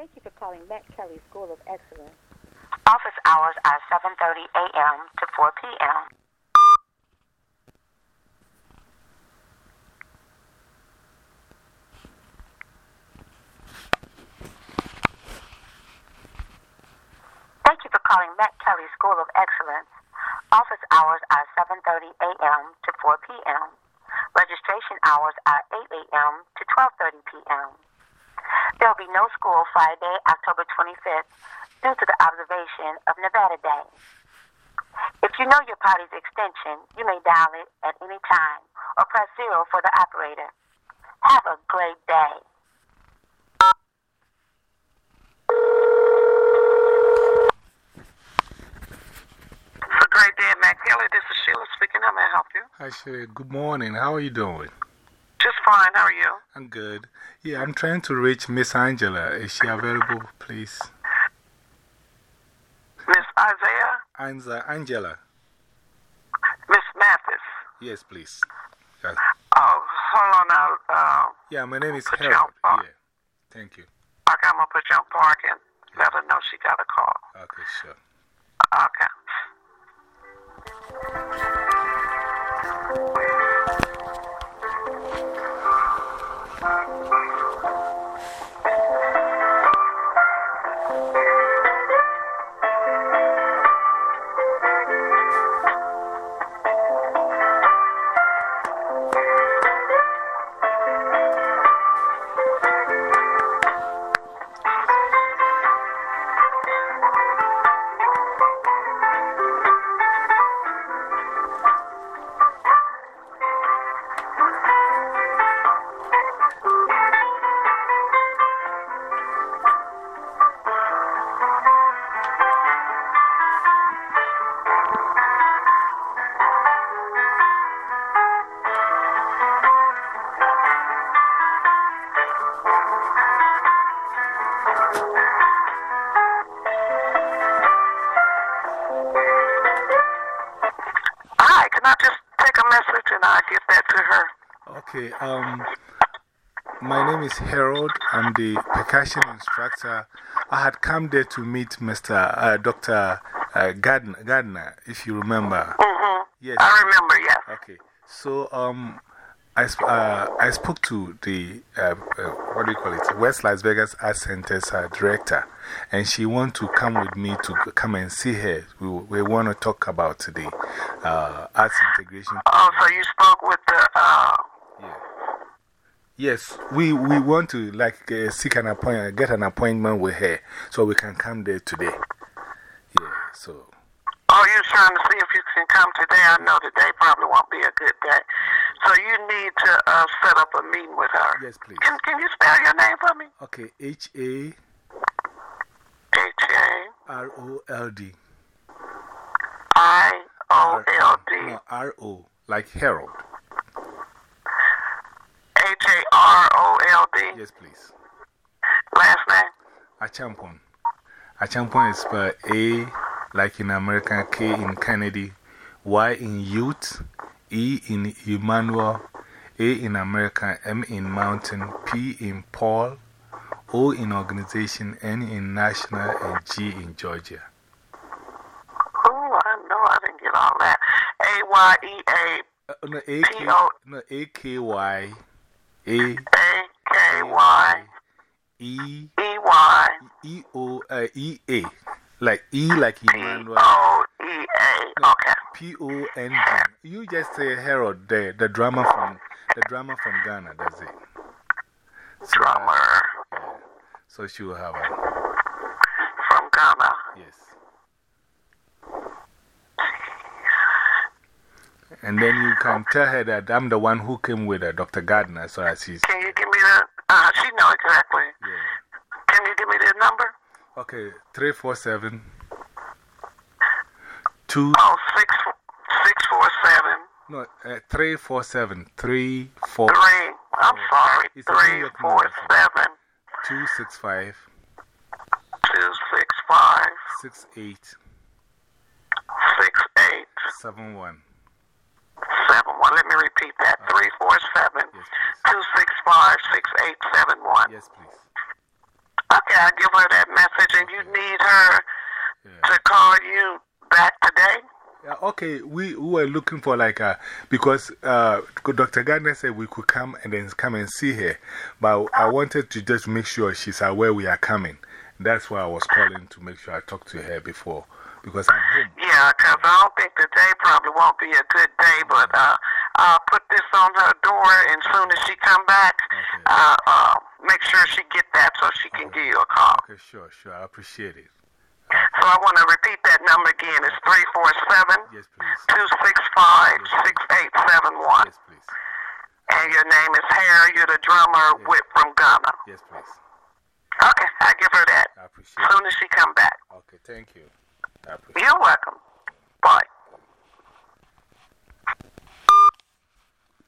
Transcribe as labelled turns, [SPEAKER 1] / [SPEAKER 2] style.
[SPEAKER 1] Thank you for calling Matt Kelly School of Excellence.
[SPEAKER 2] Office hours are 7.30 a.m. to 4 p.m. Thank you for calling Matt Kelly School of Excellence. Office hours are 7.30 a.m. to 4 p.m. Registration hours are 8 a.m. to 12.30 p.m. There will be no school Friday, October 25th, due to the observation of Nevada Day. If you know your party's extension, you may dial it at any time or press zero for the operator. Have a great day.
[SPEAKER 3] It's a great day Matt Kelly. This is Sheila speaking. How may I help you?
[SPEAKER 4] Hi, Sherry. Good morning. How are you doing?
[SPEAKER 3] Fine. How are you?
[SPEAKER 4] I'm good. Yeah, I'm trying to reach Miss Angela. Is she available, please?
[SPEAKER 3] Miss Isaiah?
[SPEAKER 4] Anza, Angela.
[SPEAKER 3] Miss Mathis?
[SPEAKER 4] Yes, please. Yes.
[SPEAKER 3] Oh, hold on now. Uh,
[SPEAKER 4] Yeah, my name is Harold. Yeah. Thank you.
[SPEAKER 3] okay, I'm going to put you on park and let her know she got a call.
[SPEAKER 4] Okay, sure.
[SPEAKER 3] Hi, can I just take a message and I'll give that to her?
[SPEAKER 4] Okay, um, my name is Harold. I'm the percussion instructor. I had come there to meet Mr. Uh, Dr. Uh, Gardner, Gardner, if you remember.
[SPEAKER 3] Mm-hmm.
[SPEAKER 4] Yes.
[SPEAKER 3] I remember, yes.
[SPEAKER 4] Okay. So, um, I, sp uh, I spoke to the, uh, uh, what do you call it, West Las Vegas Arts Center's uh, director, and she want to come with me to come and see her. We, we want to talk about the uh, arts integration.
[SPEAKER 3] Oh, so you spoke with the, uh,
[SPEAKER 4] Yeah. Yes, we, we want to like uh, seek an appointment, get an appointment with her so we can come there today. Yeah, so.
[SPEAKER 3] Trying to see if you can come today. I know today probably won't be a good day. So you need to uh, set up a meeting with her.
[SPEAKER 4] Yes, please.
[SPEAKER 3] Can, can you spell your name for me?
[SPEAKER 4] Okay, H A
[SPEAKER 3] H
[SPEAKER 4] R O L D.
[SPEAKER 3] A I O L D
[SPEAKER 4] No, R O, like Harold.
[SPEAKER 3] H A R O L D.
[SPEAKER 4] Yes, please.
[SPEAKER 3] Last name?
[SPEAKER 4] Akyeampong. Akyeampong is spelled A, like in American, K in Kennedy, Y in youth, E in Emmanuel, A in American, M in mountain, P in Paul, O in organization, N in national, and G in Georgia.
[SPEAKER 3] Oh, I know I didn't get all that. A Y E A
[SPEAKER 4] Uh, no, A K, no, A K Y, A
[SPEAKER 3] A K Y
[SPEAKER 4] E
[SPEAKER 3] E Y
[SPEAKER 4] E O uh, E A, like E like Emmanuel.
[SPEAKER 3] O E A. Okay.
[SPEAKER 4] P O N D. You just say Harold, the, the drama from the drama from Ghana, that's it. So, uh, yeah. So she will have a
[SPEAKER 3] from Ghana.
[SPEAKER 4] yes. And then you can tell her that I'm the one who came with her, Dr. Gardner, so she's.
[SPEAKER 3] Can you give me the? Uh, she know exactly.
[SPEAKER 4] Yeah.
[SPEAKER 3] Can you give me the number?
[SPEAKER 4] Okay, 347 2.
[SPEAKER 3] Oh, six six four seven
[SPEAKER 4] No, uh, 347 3 4
[SPEAKER 3] three. I'm sorry.
[SPEAKER 4] It's a New
[SPEAKER 3] Three four seven
[SPEAKER 4] 265
[SPEAKER 3] two six five
[SPEAKER 4] 68
[SPEAKER 3] six eight
[SPEAKER 4] 71.
[SPEAKER 3] seven one. Let me repeat that. Three four seven
[SPEAKER 4] Yes, please.
[SPEAKER 3] two six five six eight seven one.
[SPEAKER 4] Yes, please.
[SPEAKER 3] Okay, I'll give her that message, and you need her
[SPEAKER 4] Yeah.
[SPEAKER 3] to call you back today.
[SPEAKER 4] Yeah, okay, we, we were looking for like a, because uh, Dr. Gardner said we could come and then come and see her. But I wanted to just make sure she's aware we are coming. That's why I was calling to make sure I talked to her before. Because I'm home.
[SPEAKER 3] Yeah, 'cause I don't think today probably won't be a good day, but uh, I'll put this on her door, and soon as she come back,
[SPEAKER 4] Okay.
[SPEAKER 3] uh, uh, make sure she get that so she can give you a call.
[SPEAKER 4] Okay, sure, sure. I appreciate it.
[SPEAKER 3] So I want to repeat that number again. It's three four seven
[SPEAKER 4] Yes, please.
[SPEAKER 3] two six five six eight seven one.
[SPEAKER 4] Yes, please.
[SPEAKER 3] And your name is Harry. You're the drummer with from Ghana.
[SPEAKER 4] Yes, please.
[SPEAKER 3] Okay, I give her that
[SPEAKER 4] I appreciate
[SPEAKER 3] soon as she come back.
[SPEAKER 4] Okay, thank you. I appreciate
[SPEAKER 3] You're welcome. Bye.